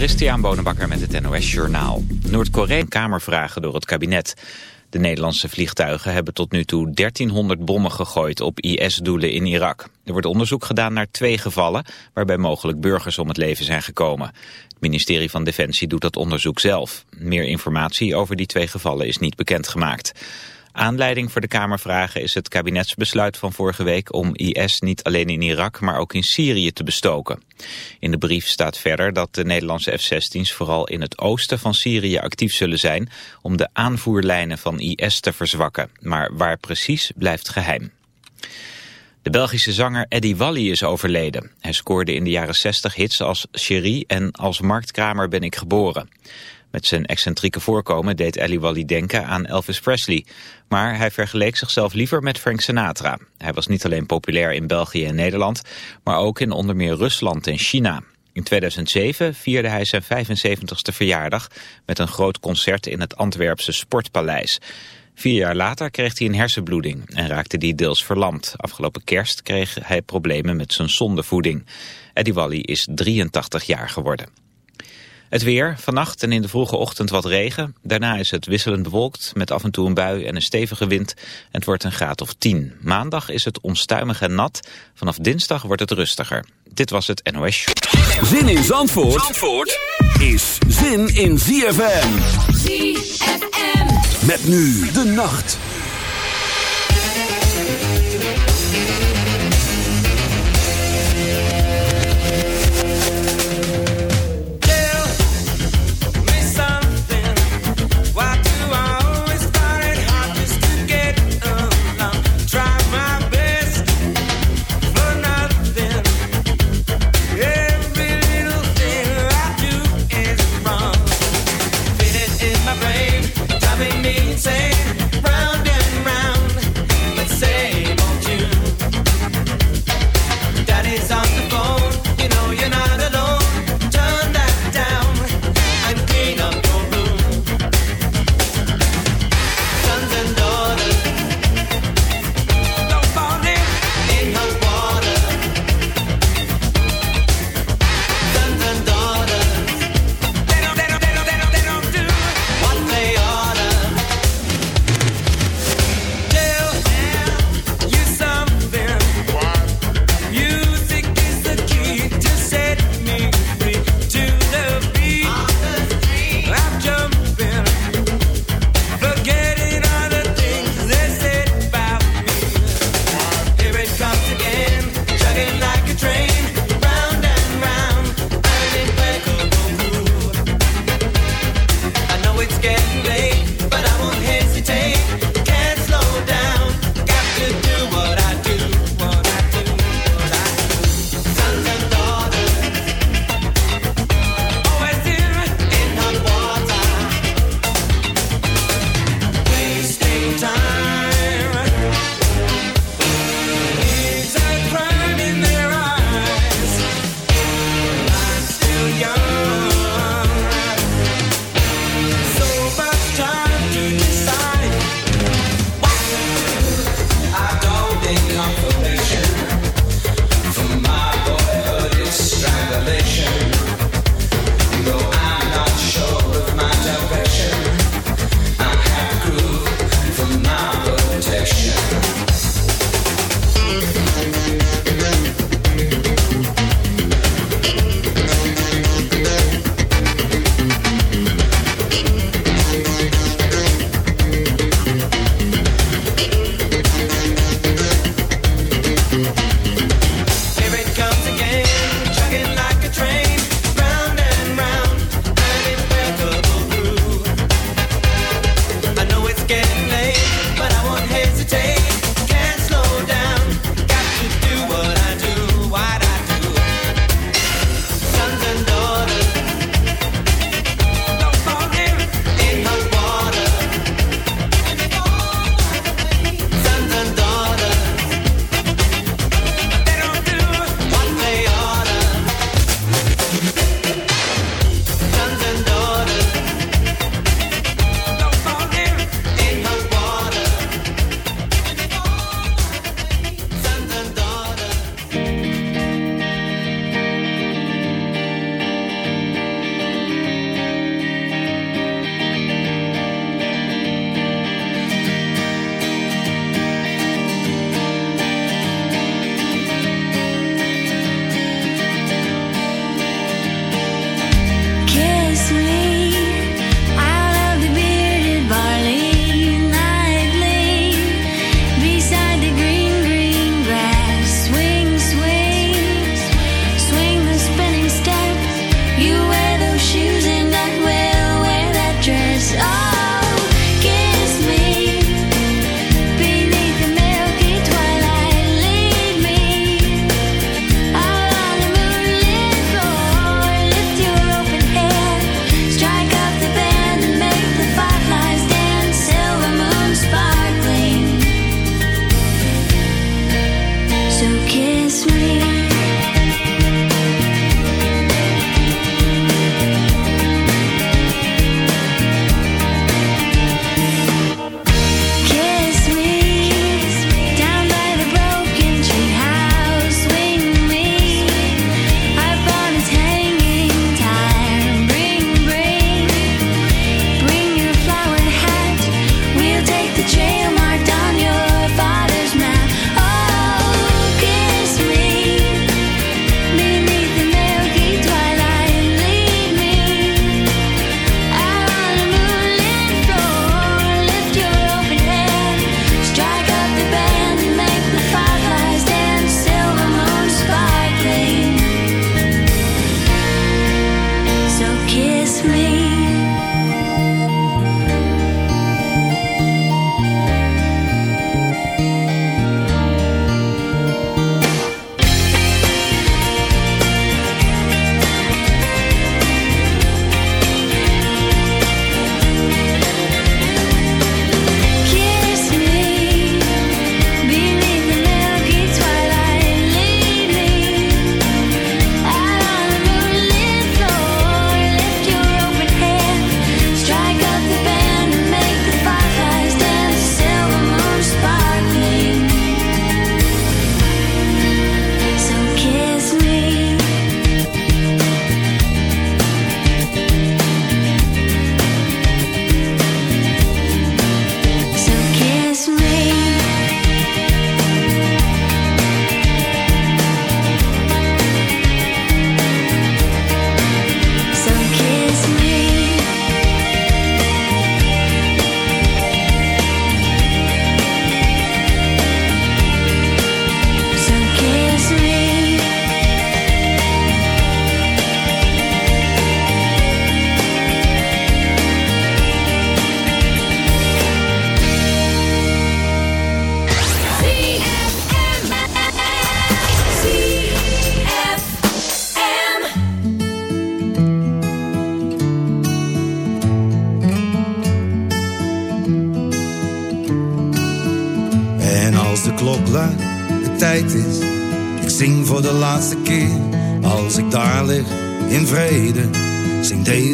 Christian Bonenbakker met het NOS Journaal. Noord-Korea kamervragen door het kabinet. De Nederlandse vliegtuigen hebben tot nu toe 1300 bommen gegooid op IS-doelen in Irak. Er wordt onderzoek gedaan naar twee gevallen waarbij mogelijk burgers om het leven zijn gekomen. Het ministerie van Defensie doet dat onderzoek zelf. Meer informatie over die twee gevallen is niet bekendgemaakt. Aanleiding voor de Kamervragen is het kabinetsbesluit van vorige week om IS niet alleen in Irak, maar ook in Syrië te bestoken. In de brief staat verder dat de Nederlandse F-16's vooral in het oosten van Syrië actief zullen zijn om de aanvoerlijnen van IS te verzwakken. Maar waar precies blijft geheim. De Belgische zanger Eddie Walli is overleden. Hij scoorde in de jaren 60 hits als Cherie en Als marktkramer ben ik geboren. Met zijn excentrieke voorkomen deed Ellie Wally denken aan Elvis Presley. Maar hij vergeleek zichzelf liever met Frank Sinatra. Hij was niet alleen populair in België en Nederland, maar ook in onder meer Rusland en China. In 2007 vierde hij zijn 75ste verjaardag met een groot concert in het Antwerpse Sportpaleis. Vier jaar later kreeg hij een hersenbloeding en raakte die deels verlamd. Afgelopen kerst kreeg hij problemen met zijn zondevoeding. Eddie Wally is 83 jaar geworden. Het weer, vannacht en in de vroege ochtend wat regen. Daarna is het wisselend bewolkt met af en toe een bui en een stevige wind. Het wordt een graad of 10. Maandag is het onstuimig en nat. Vanaf dinsdag wordt het rustiger. Dit was het NOS. Zin in Zandvoort, Zandvoort is zin in ZFM. ZFM. Met nu de nacht.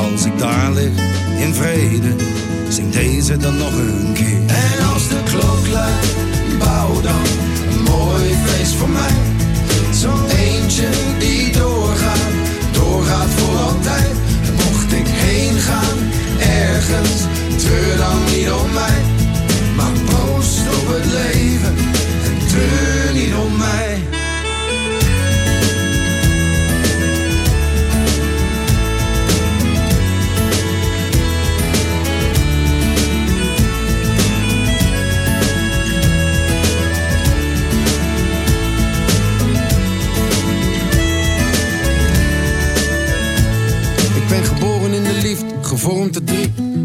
Als ik daar lig in vrede. Zing deze dan nog een keer. En als de klok luidt, bouw dan een mooi feest voor mij.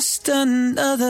just another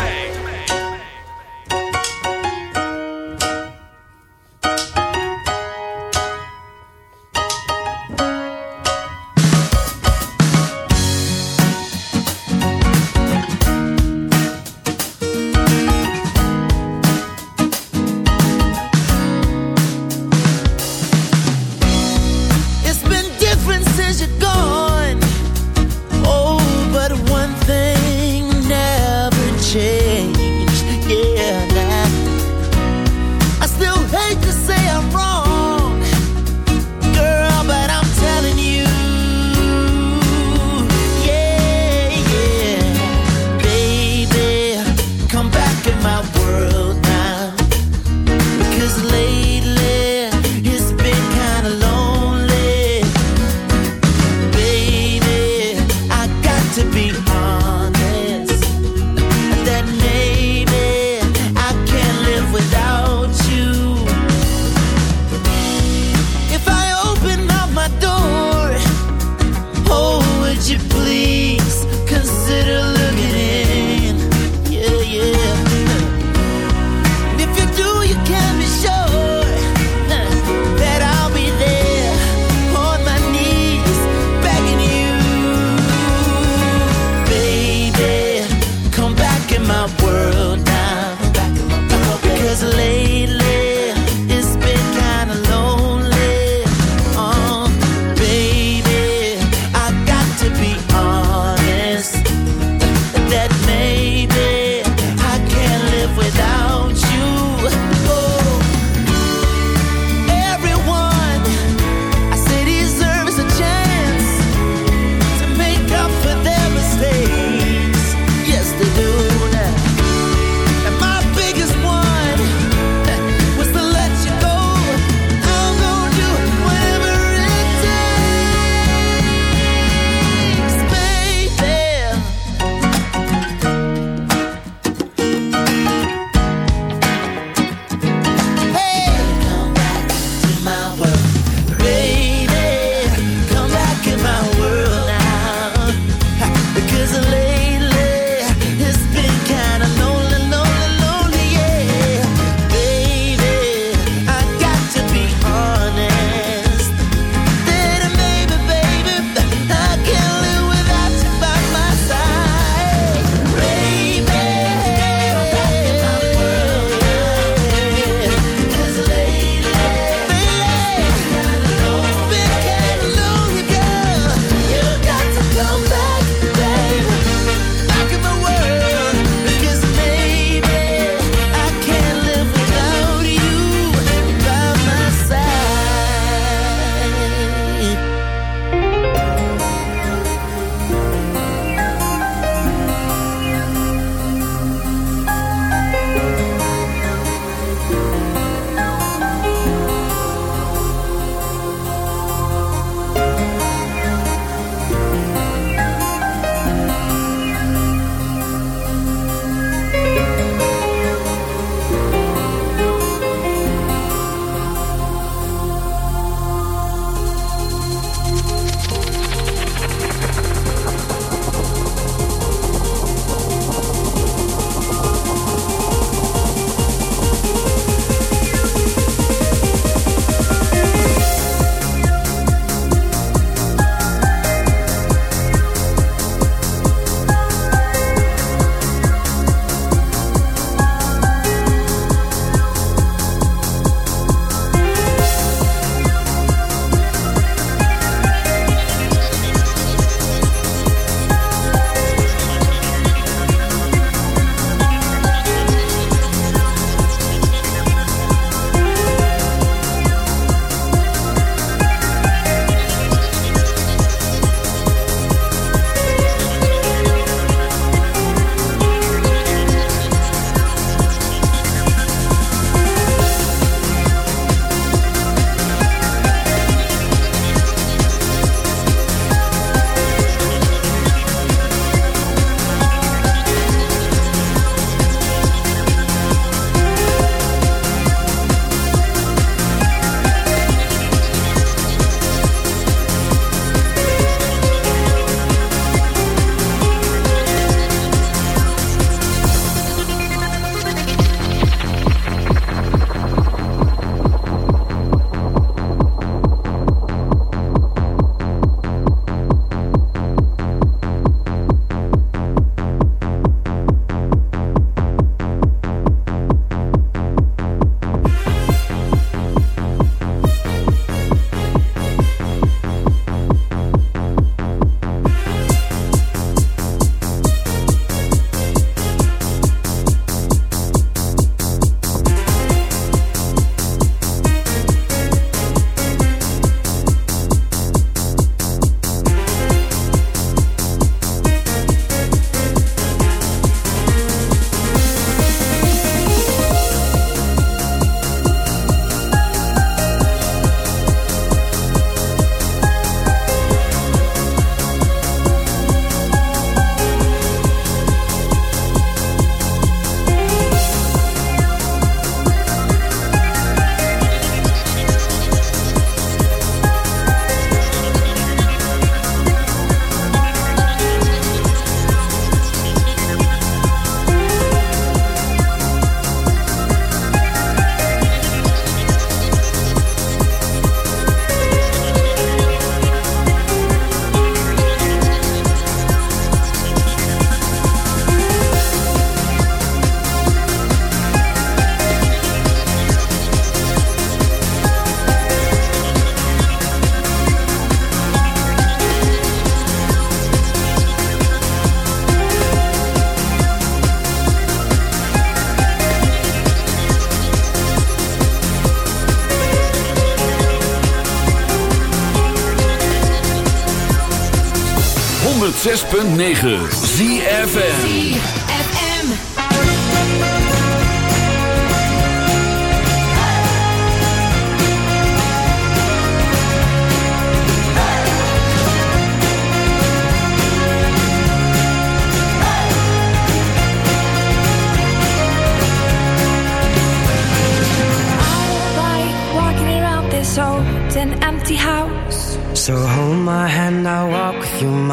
106.9 ZFN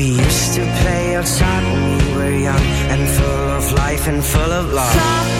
We used to play outside when we were young and full of life and full of love. Stop.